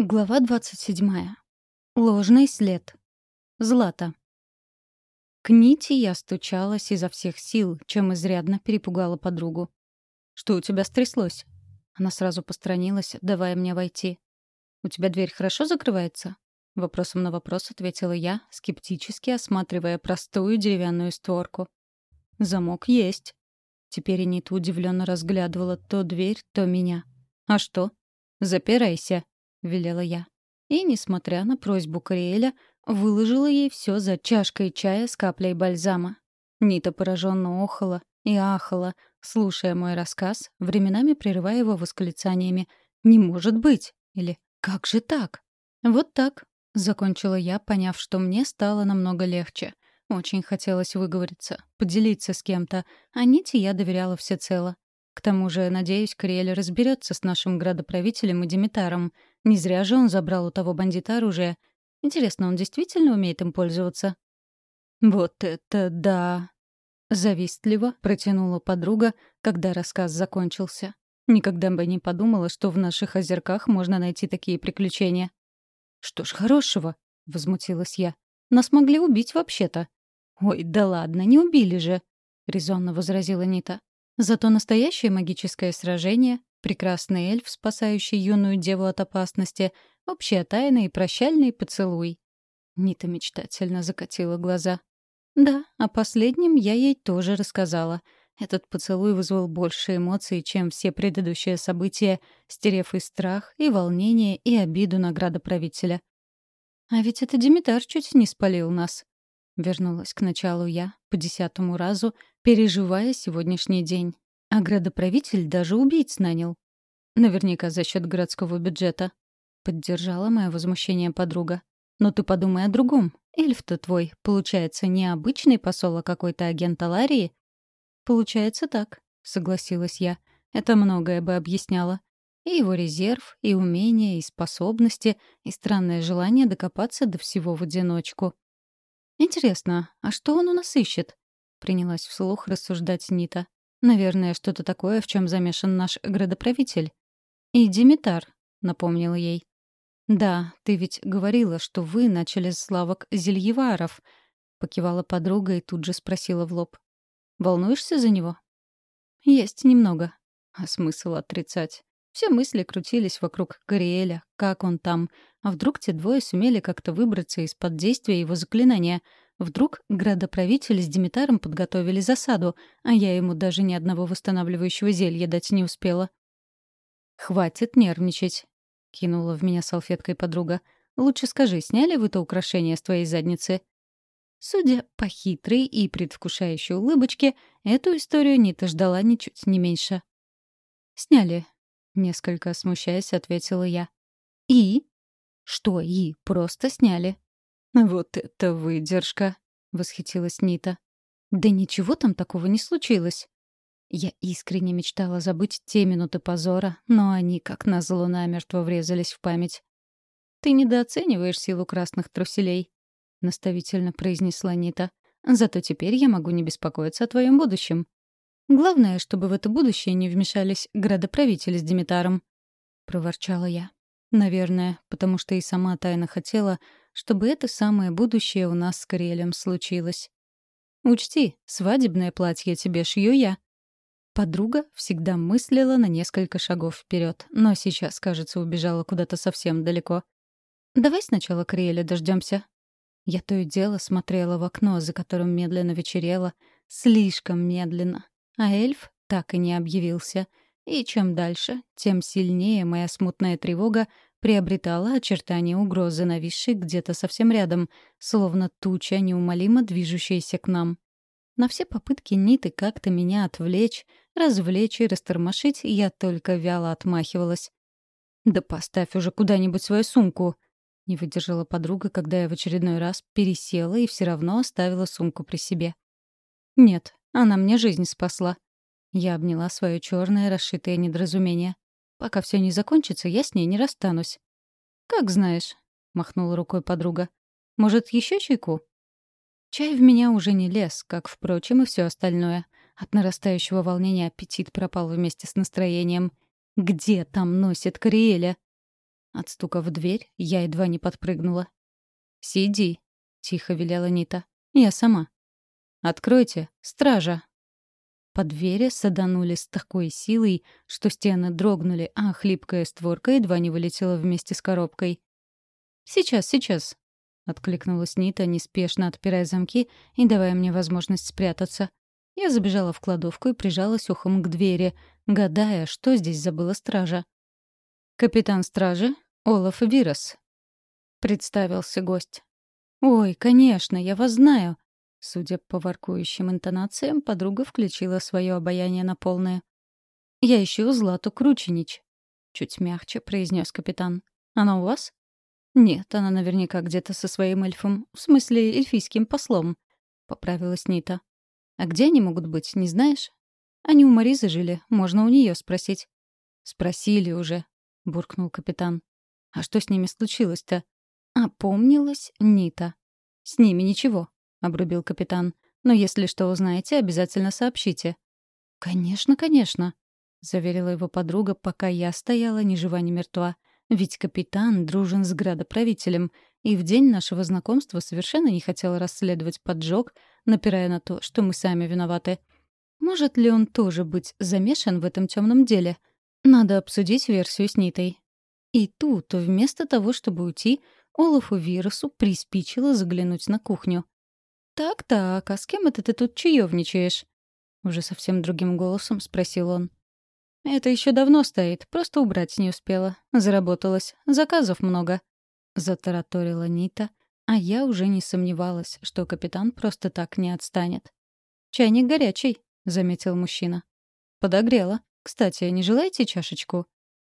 Глава 27. Ложный след. Злата. К Нити я стучалась изо всех сил, чем изрядно перепугала подругу. «Что у тебя стряслось?» Она сразу посторонилась, давая мне войти. «У тебя дверь хорошо закрывается?» Вопросом на вопрос ответила я, скептически осматривая простую деревянную створку. «Замок есть». Теперь и Нита удивленно разглядывала то дверь, то меня. «А что?» «Запирайся», велела я. И, несмотря на просьбу Кориэля, выложила ей все за чашкой чая с каплей бальзама. Нита пораженно охала и ахала, слушая мой рассказ, временами прерывая его восклицаниями «Не может быть!» или «Как же так?» «Вот так», — закончила я, поняв, что мне стало намного легче. Очень хотелось выговориться, поделиться с кем-то, а Ните я доверяла всецело. К тому же, надеюсь, Кориэль разберется с нашим градоправителем и Димитаром. Не зря же он забрал у того бандита оружие. Интересно, он действительно умеет им пользоваться? «Вот это да!» — завистливо протянула подруга, когда рассказ закончился. Никогда бы не подумала, что в наших озерках можно найти такие приключения. «Что ж хорошего?» — возмутилась я. «Нас могли убить вообще-то». «Ой, да ладно, не убили же!» — резонно возразила Нита. Зато настоящее магическое сражение, прекрасный эльф, спасающий юную деву от опасности, общая тайна и прощальный поцелуй. Нита мечтательно закатила глаза. Да, о последнем я ей тоже рассказала. Этот поцелуй вызвал больше эмоций, чем все предыдущие события, стерев и страх, и волнение, и обиду на градоправителя. А ведь это Димитар чуть не спалил нас. Вернулась к началу я, по десятому разу, переживая сегодняшний день. А градоправитель даже убийц нанял. Наверняка за счет городского бюджета. Поддержала мое возмущение подруга. Но ты подумай о другом. Эльф-то твой, получается, не обычный посол, а какой-то агент Аларии? Получается так, согласилась я. Это многое бы объясняло. И его резерв, и умения, и способности, и странное желание докопаться до всего в одиночку. «Интересно, а что он у нас ищет?» — принялась вслух рассуждать Нита. «Наверное, что-то такое, в чем замешан наш градоправитель». «И Димитар», — напомнила ей. «Да, ты ведь говорила, что вы начали с славок зельеваров», — покивала подруга и тут же спросила в лоб. «Волнуешься за него?» «Есть немного. А смысл отрицать? Все мысли крутились вокруг Кориэля, как он там. А вдруг те двое сумели как-то выбраться из-под действия его заклинания? Вдруг градоправитель с Димитаром подготовили засаду, а я ему даже ни одного восстанавливающего зелья дать не успела. «Хватит нервничать», — кинула в меня салфеткой подруга. «Лучше скажи, сняли вы то украшение с твоей задницы?» Судя по хитрой и предвкушающей улыбочке, эту историю Нита ждала ничуть не меньше. «Сняли», Несколько смущаясь, ответила я. «И?» «Что «и?» Просто сняли». «Вот это выдержка!» — восхитилась Нита. «Да ничего там такого не случилось». Я искренне мечтала забыть те минуты позора, но они, как назло, намертво врезались в память. «Ты недооцениваешь силу красных труселей», — наставительно произнесла Нита. «Зато теперь я могу не беспокоиться о твоем будущем. Главное, чтобы в это будущее не вмешались градоправители с Димитаром. Проворчала я. Наверное, потому что и сама тайно хотела, чтобы это самое будущее у нас с Кориэлем случилось. Учти, свадебное платье тебе шью я. Подруга всегда мыслила на несколько шагов вперед, но сейчас, кажется, убежала куда-то совсем далеко. «Давай сначала Кориэля дождемся. Я то и дело смотрела в окно, за которым медленно вечерело, слишком медленно, а эльф так и не объявился. И чем дальше, тем сильнее моя смутная тревога приобретала очертания угрозы, нависшей где-то совсем рядом, словно туча, неумолимо движущаяся к нам. На все попытки Ниты как-то меня отвлечь, развлечь и растормошить я только вяло отмахивалась. «Да поставь уже куда-нибудь свою сумку!» Не выдержала подруга, когда я в очередной раз пересела и все равно оставила сумку при себе. «Нет, она мне жизнь спасла. Я обняла свое черное, расшитое недоразумение. Пока все не закончится, я с ней не расстанусь. «Как знаешь», — махнула рукой подруга. «Может, еще чайку?» Чай в меня уже не лез, как, впрочем, и все остальное. От нарастающего волнения аппетит пропал вместе с настроением. «Где там носит Кориэля?» От стука в дверь я едва не подпрыгнула. «Сиди», — тихо велела Нита. «Я сама». «Откройте, стража!» По двери саданули с такой силой, что стены дрогнули, а хлипкая створка едва не вылетела вместе с коробкой. «Сейчас, сейчас», — откликнулась Нита, неспешно отпирая замки и давая мне возможность спрятаться. Я забежала в кладовку и прижалась ухом к двери, гадая, что здесь забыла стража. «Капитан стражи Олаф Вирос», — представился гость. «Ой, конечно, я вас знаю». Судя по воркующим интонациям, подруга включила свое обаяние на полное. «Я ищу Злату Крученич», — чуть мягче произнес капитан. «Она у вас?» «Нет, она наверняка где-то со своим эльфом, в смысле эльфийским послом», — поправилась Нита. «А где они могут быть, не знаешь?» «Они у Маризы жили, можно у нее спросить». «Спросили уже», — буркнул капитан. «А что с ними случилось-то?» «Опомнилась Нита». «С ними ничего», — обрубил капитан. «Но если что узнаете, обязательно сообщите». «Конечно, конечно», — заверила его подруга, пока я стояла ни жива, ни мертва. Ведь капитан дружен с градоправителем, и в день нашего знакомства совершенно не хотел расследовать поджог, напирая на то, что мы сами виноваты. Может ли он тоже быть замешан в этом темном деле? Надо обсудить версию с Нитой. И тут, вместо того, чтобы уйти, Олафу Вирусу приспичило заглянуть на кухню. «Так-так, а с кем это ты тут чаевничаешь?» Уже совсем другим голосом спросил он. «Это еще давно стоит, просто убрать не успела. Заработалась. Заказов много». Затараторила Нита, а я уже не сомневалась, что капитан просто так не отстанет. «Чайник горячий», — заметил мужчина. «Подогрела. Кстати, не желаете чашечку?»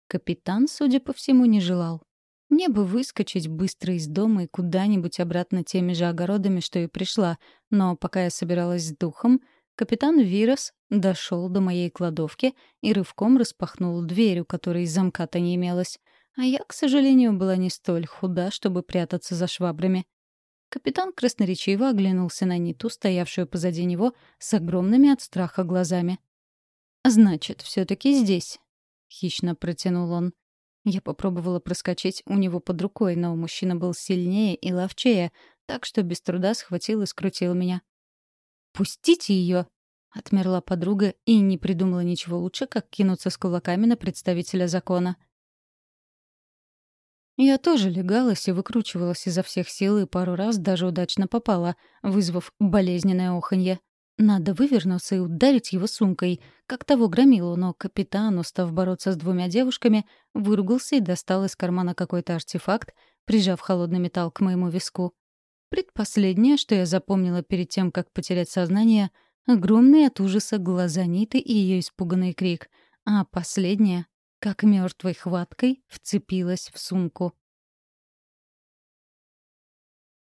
Капитан, судя по всему, не желал. Мне бы выскочить быстро из дома и куда-нибудь обратно теми же огородами, что и пришла, но пока я собиралась с духом, Капитан Вирос дошел до моей кладовки и рывком распахнул дверь, у которой замка-то не имелось. А я, к сожалению, была не столь худа, чтобы прятаться за швабрами. Капитан красноречиво оглянулся на Ниту, стоявшую позади него, с огромными от страха глазами. «Значит, все таки здесь», — хищно протянул он. Я попробовала проскочить у него под рукой, но мужчина был сильнее и ловчее, так что без труда схватил и скрутил меня. «Пустите ее!» — отмерла подруга и не придумала ничего лучше, как кинуться с кулаками на представителя закона. Я тоже легалась и выкручивалась изо всех сил и пару раз даже удачно попала, вызвав болезненное оханье. Надо вывернуться и ударить его сумкой, как того громилу, но капитан, устав бороться с двумя девушками, выругался и достал из кармана какой-то артефакт, прижав холодный металл к моему виску. Предпоследнее, что я запомнила перед тем, как потерять сознание, огромные от ужаса глаза Ниты и ее испуганный крик, а последнее, как мертвой хваткой, вцепилась в сумку.